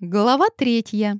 Глава третья.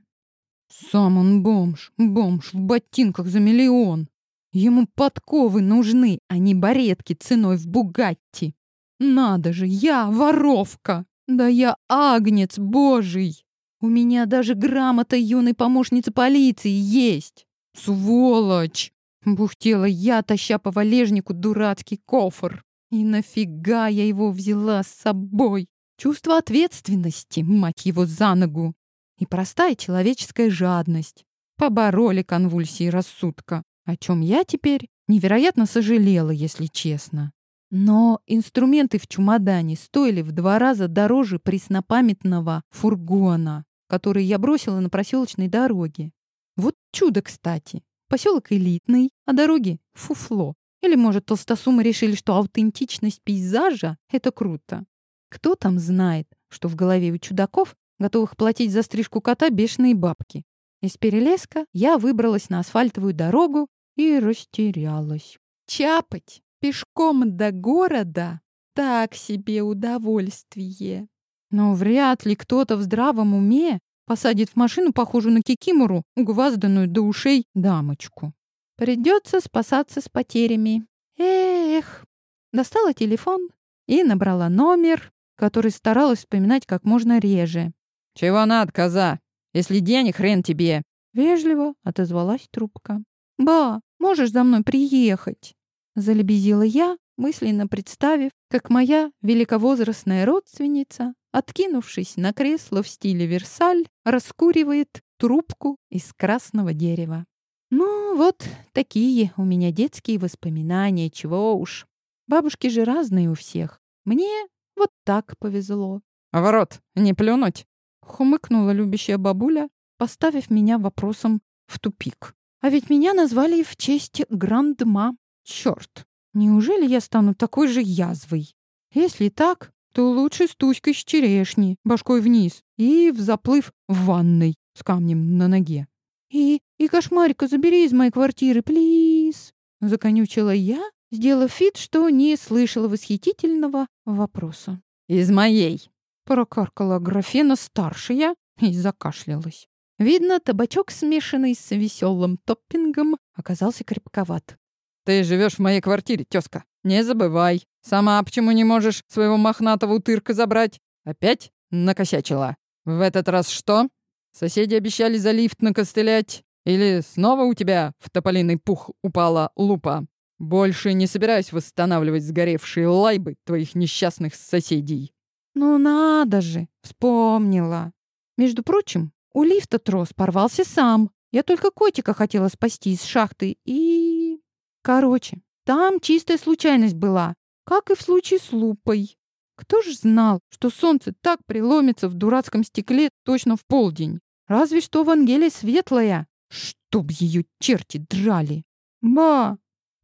Сам он бомж, бомж в ботинках за миллион. Ему подковы нужны, а не баретки ценой в Бугатти. Надо же, я воровка. Да я агнец божий. У меня даже грамота юной помощницы полиции есть. Сволочь! Бухтела я, таща по валежнику дурацкий кофр. И нафига я его взяла с собой? Чувство ответственности, мать его, за ногу. И простая человеческая жадность. Побороли конвульсии рассудка, о чем я теперь невероятно сожалела, если честно. Но инструменты в чемодане стоили в два раза дороже преснопамятного фургона, который я бросила на проселочной дороге. Вот чудо, кстати. Поселок элитный, а дороги — фуфло. Или, может, толстосумы решили, что аутентичность пейзажа — это круто. Кто там знает, что в голове у чудаков, готовых платить за стрижку кота бешеные бабки. Из перелеска я выбралась на асфальтовую дорогу и растерялась. Чапать пешком до города — так себе удовольствие. Но вряд ли кто-то в здравом уме посадит в машину, похожую на кикимору, угвазданную до ушей дамочку. Придется спасаться с потерями. Эх! Достала телефон и набрала номер, который старалась вспоминать как можно реже. «Чего надо, коза? Если денег, хрен тебе!» Вежливо отозвалась трубка. «Ба, можешь за мной приехать?» Залебезила я, мысленно представив, как моя великовозрастная родственница, откинувшись на кресло в стиле Версаль, раскуривает трубку из красного дерева. Ну, вот такие у меня детские воспоминания, чего уж. Бабушки же разные у всех. Мне вот так повезло. «А ворот не плюнуть?» Хмыкнула любящая бабуля, поставив меня вопросом в тупик. А ведь меня назвали в честь грандма. Черт, неужели я стану такой же язвой? Если так, то лучше с туськой с черешни, башкой вниз и в заплыв в ванной с камнем на ноге. «И, и кошмарика забери из моей квартиры, плиз!» Законючила я, сделав вид, что не слышала восхитительного вопроса. «Из моей!» — прокаркала графена старшая и закашлялась. Видно, табачок, смешанный с веселым топпингом, оказался крепковат. «Ты живешь в моей квартире, тезка. Не забывай. Сама почему не можешь своего мохнатого утырка забрать? Опять накосячила. В этот раз что? Соседи обещали за лифт накостылять? Или снова у тебя в тополиный пух упала лупа? Больше не собираюсь восстанавливать сгоревшие лайбы твоих несчастных соседей. Ну надо же, вспомнила. Между прочим, у лифта трос порвался сам. Я только котика хотела спасти из шахты и... Короче, там чистая случайность была, как и в случае с лупой. Кто ж знал, что солнце так преломится в дурацком стекле точно в полдень? Разве что Вангелия светлая. Чтоб ее черти драли. Ба,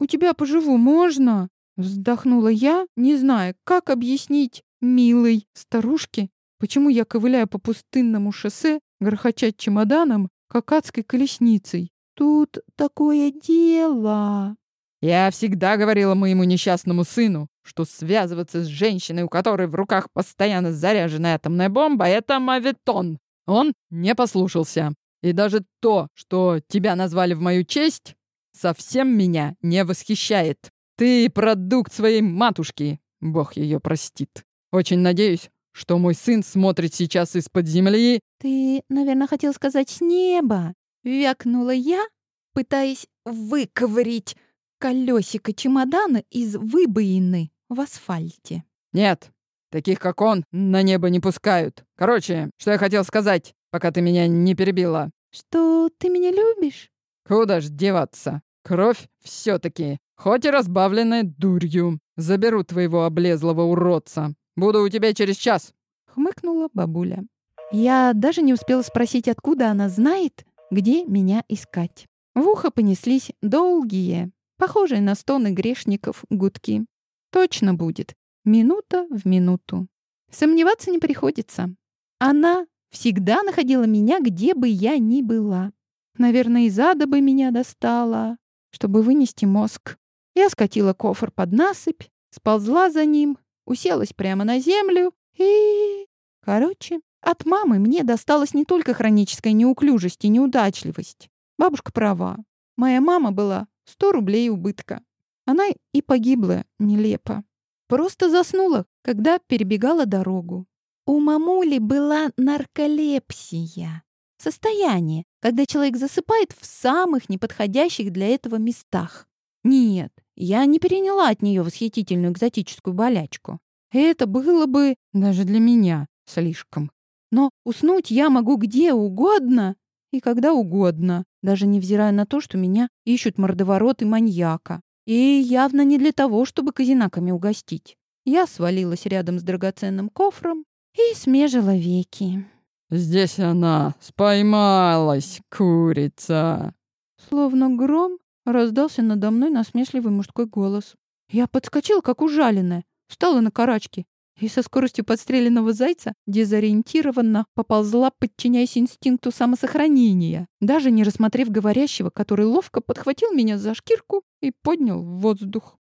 у тебя поживу можно?» Вздохнула я, не зная, как объяснить милой старушке, почему я ковыляю по пустынному шоссе, грохоча чемоданом, как адской колесницей. Тут такое дело. Я всегда говорила моему несчастному сыну, что связываться с женщиной, у которой в руках постоянно заряженная атомная бомба, это мавитон. Он не послушался. И даже то, что тебя назвали в мою честь, совсем меня не восхищает. Ты продукт своей матушки, бог ее простит. Очень надеюсь, что мой сын смотрит сейчас из-под земли. Ты, наверное, хотел сказать с неба. Вякнула я, пытаясь выковырить колесико чемодана из выбоины в асфальте. Нет, таких как он на небо не пускают. Короче, что я хотел сказать, пока ты меня не перебила. Что ты меня любишь? Куда ж деваться? Кровь все-таки, хоть и разбавленная дурью. Заберу твоего облезлого уродца. Буду у тебя через час. Хмыкнула бабуля. Я даже не успела спросить, откуда она знает, где меня искать. В ухо понеслись долгие, похожие на стоны грешников, гудки. Точно будет. Минута в минуту. Сомневаться не приходится. Она всегда находила меня, где бы я ни была. Наверное, из ада бы меня достала чтобы вынести мозг. Я скатила кофр под насыпь, сползла за ним, уселась прямо на землю и... Короче, От мамы мне досталась не только хроническая неуклюжесть и неудачливость. Бабушка права. Моя мама была 100 рублей убытка. Она и погибла нелепо. Просто заснула, когда перебегала дорогу. У мамули была нарколепсия. Состояние, когда человек засыпает в самых неподходящих для этого местах. Нет, я не переняла от нее восхитительную экзотическую болячку. Это было бы даже для меня слишком. Но уснуть я могу где угодно и когда угодно, даже невзирая на то, что меня ищут мордоворот и маньяка. И явно не для того, чтобы казинаками угостить. Я свалилась рядом с драгоценным кофром и смежила веки. «Здесь она споймалась, курица!» Словно гром раздался надо мной насмешливый мужской голос. Я подскочила, как ужаленная, встала на карачки и со скоростью подстреленного зайца дезориентированно поползла, подчиняясь инстинкту самосохранения, даже не рассмотрев говорящего, который ловко подхватил меня за шкирку и поднял в воздух.